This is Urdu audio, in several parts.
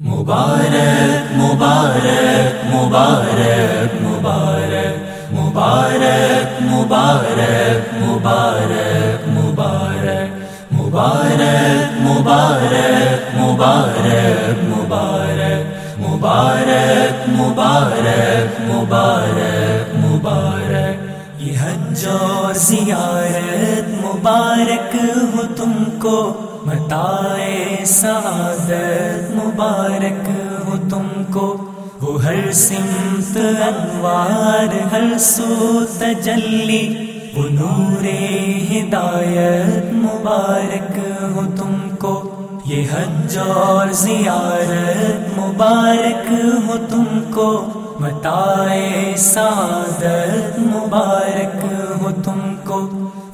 مبارک مبارک مبارک مبارک مبارک مبارک مبارک مبارک مبارک مبارک مبارک مبارک مبارک مبارک مبارک مبارک یہ حج اور زیارت مبارک ہو تم کو متائے سعادت مبارک ہو تم کو۔ وہ ہر سمت انوار، ہر سو تجلی۔ وہ نور ہدایت مبارک ہو تم کو۔ یہ حج اور زیارت مبارک ہو تم کو۔ متائے سعادت مبارک ہو تم کو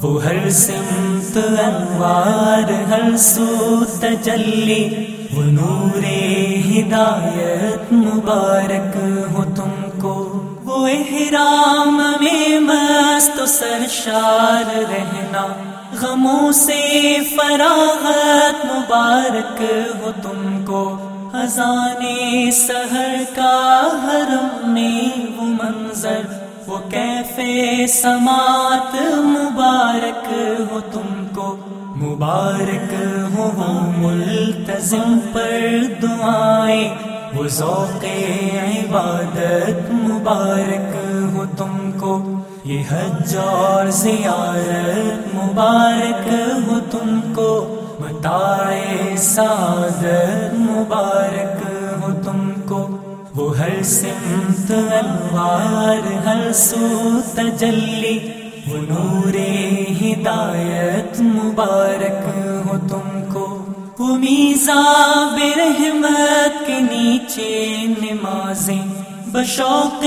وہ ہر سمت انوار، ہر سو تجلی وہ نور ہدایت مبارک ہو تم کو۔ وہ احرام میں مست و سرشار رہنا، غموں سے فراغت مبارک ہو تم کو۔ خزانے سہر کا حرم میں وہ منظر، وہ کیفے سماعت مبارک ہو وہ ملتظم پر دعائیں۔ وہ ذوق عبادت مبارک ہو تم کو۔ یہ حج اور زیارت مبارک ہو تم کو۔ متائے سعادت مبارک ہو تم کو۔ وہ ہر سمت انوار، ہر سو تجلی نور ہدایت مبارک ہو تم کو۔ وہ میزا برحمت کے نیچے نمازیں، بشوق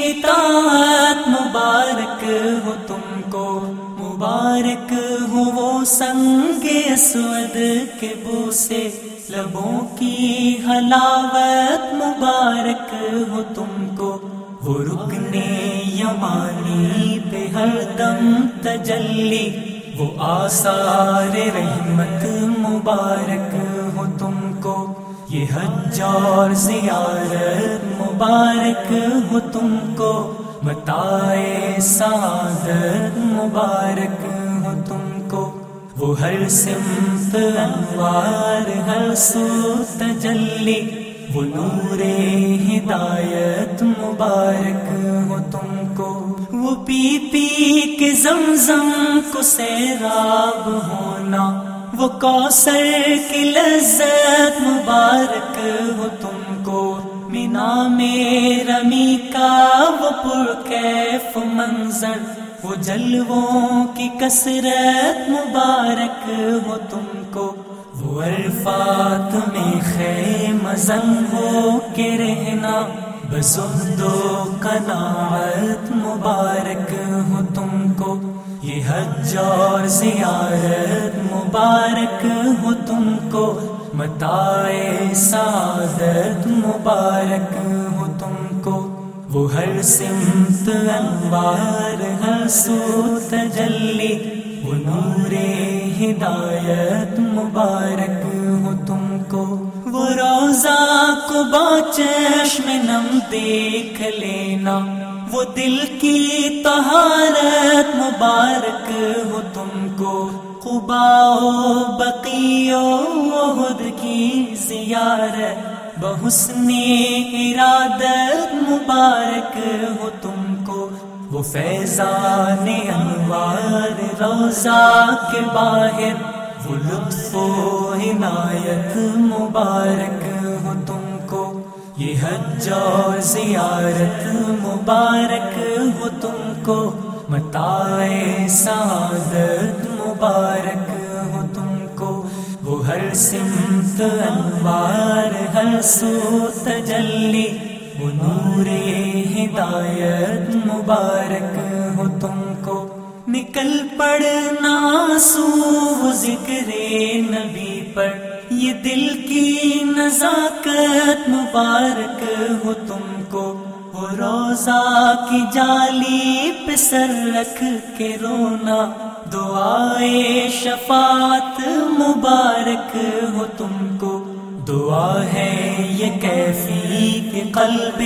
اطاعت مبارک ہو تم کو۔ مبارک ہو وہ سنگ اسود کے بو سے لبوں کی حلاوت مبارک ہو تم کو۔ وہ رکنے یمانی پہ ہر دم تجلی۔ وہ آثار رحمت مبارک ہو تم کو۔ یہ حج اور زیارت مبارک ہو تم کو۔ متائے سعادت مبارک ہو تم کو۔ وہ ہر سمت انوار، ہر سو تجلی۔ وہ نور ہدایت مبارک ہو تم کو۔ وہ پی پی کے زمزم کو سیراب ہونا۔ وہ کوثر کی لذت مبارک ہو تم کو۔ مینا میں رمی کا وہ پر کیف منظر۔ وہ جلووں کی کثرت مبارک ہو تم کو۔ وہ الفات میں خیم زن ہو کے رہنا بسدو کناعت مبارک ہو تم کو۔ یہ حج اور زیارت مبارک ہو تم کو۔ متائے سعادت مبارک ہو تم کو۔ وہ ہر سمت انوار، ہر سو تجلی۔ نور ہدایت مبارک ہو تم کو۔ وہ روزہ کو باچش میں نم دیکھ لینا۔ وہ دل کی طہارت مبارک ہو تم کو۔ قبا بقیو خود کی زیارت۔ بحسن ارادت مبارک ہو تم فیضان انوار روزہ کے باہر، وہ لطف و عنایت مبارک ہو تم کو۔ یہ حج اور زیارت مبارک ہو تم کو۔ متائے سعادت مبارک ہو تم کو۔ وہ ہر سمت انوار، ہر سو تجلی نور ہدایت مبارک ہو تم کو۔ نکل پڑنا سو ذکر نبی پر۔ یہ دل کی نزاکت مبارک ہو تم کو۔ روزہ کی جالی پہ سر رکھ کے رونا۔ دعائے شفاعت مبارک ہو تم کو۔ دعا ہے، یہ کیفی کہ قلب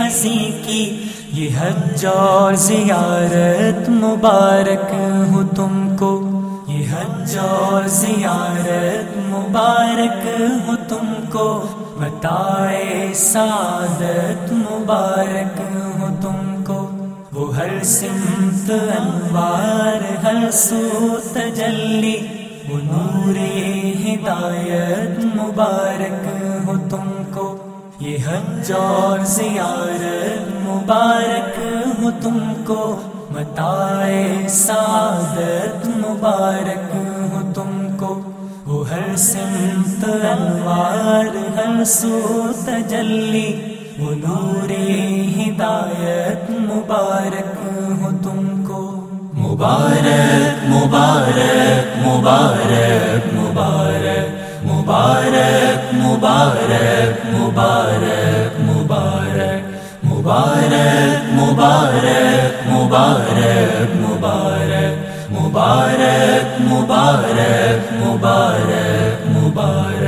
ہنسی کی۔ یہ حج اور زیارت مبارک ہو تم کو۔ یہ حج اور زیارت مبارک ہو تم کو۔ بتائے سعادت مبارک ہو تم کو۔ وہ ہر سمت انوار، ہر سو تجلی۔ نور ہدایت مبارک ہو تم کو۔ یہ حج اور زیارت مبارک ہو تم کو۔ متائے سعادت مبارک ہو تم کو۔ وہ ہر سمت انوار، ہر سو تجلی۔ وہ نور ہدایت مبارک ہو تم مبارک مبارک مبارک مبارک مبارک مبارک مبارک مبارک مبارک مبارک مبارک مبارک مبارک مبارک مبارک مبارک